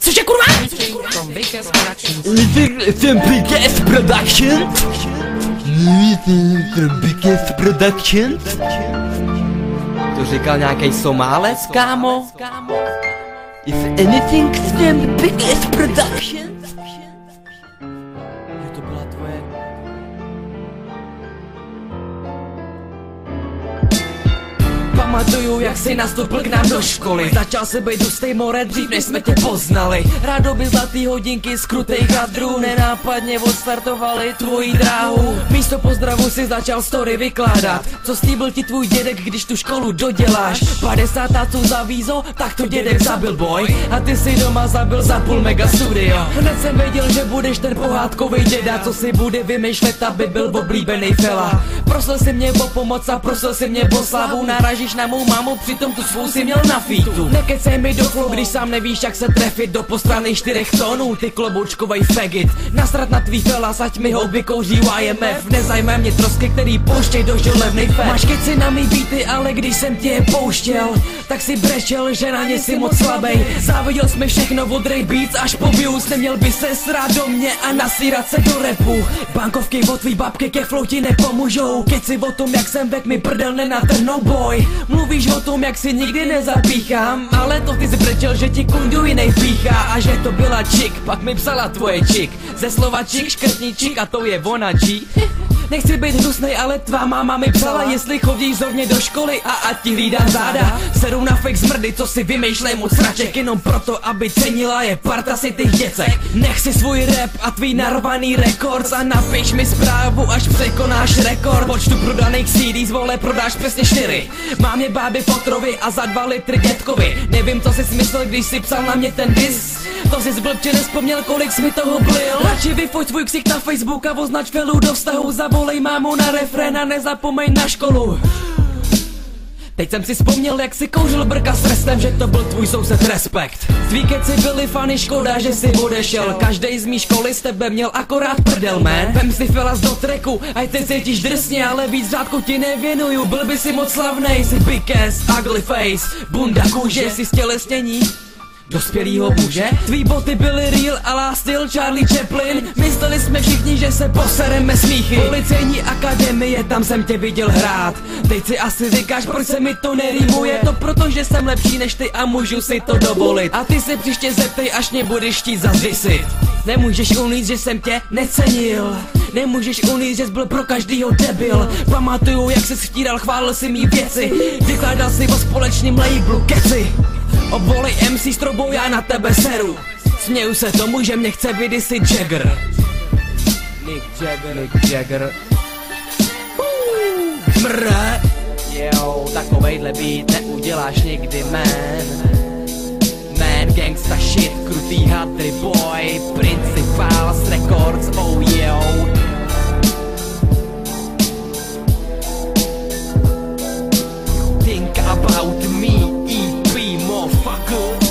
Cože kurva? Anything from Biggest Production? Anything from Biggest Production? To říkal nějaký Somálec, kámo? If anything from Biggest Production? Pamatuju, jak jsi nastoupil k nám do školy. Začal se být hustej more dřív, než jsme tě poznali. Rádoby zlatý hodinky z krutej hadrů Nenápadně odstartovali tvoji dráhu. Místo pozdravu si začal story vykládat. Co slíbil ti tvůj dědek, když tu školu doděláš? 50 co za vízo, tak to dědek zabil boj. A ty si doma zabil za půl mega studio. Hned jsem věděl, že budeš ten pohádkový děda Co si bude vymýšlet, aby byl oblíbený fela Prosil si mě o pomoc a prosil si mě o slavu Naražíš na mou mámu, přitom tu svou si měl na fítu. Nekecej mi do flow, když sám nevíš, jak se trefit Do postraných čtyřech tónů, ty kloboučkovej faggot Nasrat na tvý fela, ať mi houby kouří YMF Nezajmé mě trosky, který pouštěj do žil levnej fat Máš keci na mý beaty, ale když jsem tě je pouštěl Tak si brečel, že na ně si moc slabej. Záviděl jsme všechno od Ray Beats až po views. Neměl by se srát do mě a nasírat se do repu Bankovky od tvý babky ke flow ti nepomůžou Keci o tom, jak jsem vek mi prdel nenatrhnou boj. Mluvíš o tom, jak si nikdy nezapíchám Ale to ty zbrečel, že ti kundu jinej píchá. A že to byla čik, pak mi psala tvoje čik. Ze slova čik, škrtní čik a to je ona Nechci být hnusnej, ale tvá máma mi psala Jestli chodíš zorně do školy a ať ti hlídám záda. Seru na fake zmrdy, co si vymýšlej moc sraček. Jenom proto, aby cenila je parta si těch děcek. Nech si svůj rap a tvý narvaný rekords A napiš mi zprávu, až překonáš rekord. Počtu prodaných CDs, vole, prodáš přesně čtyři. Mám je báby fotrovi a za dva litry dětkovi Nevím, co jsi myslel, když si psal na mě ten dis To jsi zblbče nespomněl, kolik jsi mi toho blil. Radši vyfoť svůj ksik na Facebook a označ felu do vztahu Zavolej mámu na refrén a nezapomeň na školu Teď jsem si vzpomněl, jak si kouřil brka s trestem, že to byl tvůj soused respekt. Tví keci byli fany, škoda, že si odešel. Každý z mý školy s tebe měl akorát prdel, man. Vem si felas do treku, ať ty cítíš drsně, ale víc řádku ti nevěnuju. Byl by si moc slavnej, jsi big ass, ugly face, bunda kůže, si stělesnění dospělýho muže? Tvý boty byly real a styl Charlie Chaplin. Mysleli jsme všichni, že se posereme smíchy. Policejní akademie, tam jsem tě viděl hrát. Teď si asi říkáš, proč se mi to nerýmuje? To proto, že jsem lepší než ty a můžu si to dovolit. A ty se příště zeptej, až mě budeš chtít zazisit Nemůžeš unít, že jsem tě necenil. Nemůžeš unít, že jsi byl pro každýho debil. Pamatuju, jak jsi stíral, chválil si mý věci. Vykládal si o společným labelu keci Obolej MC s trobou, já na tebe seru. Směju se tomu, že mě chce vydysit Jagger. Nick Jagger, Nick Jagger. Mré Jo, takovejhle beat neuděláš nikdy, man. Gangsta shit, krutý hadry boy, Principals Records, oh good.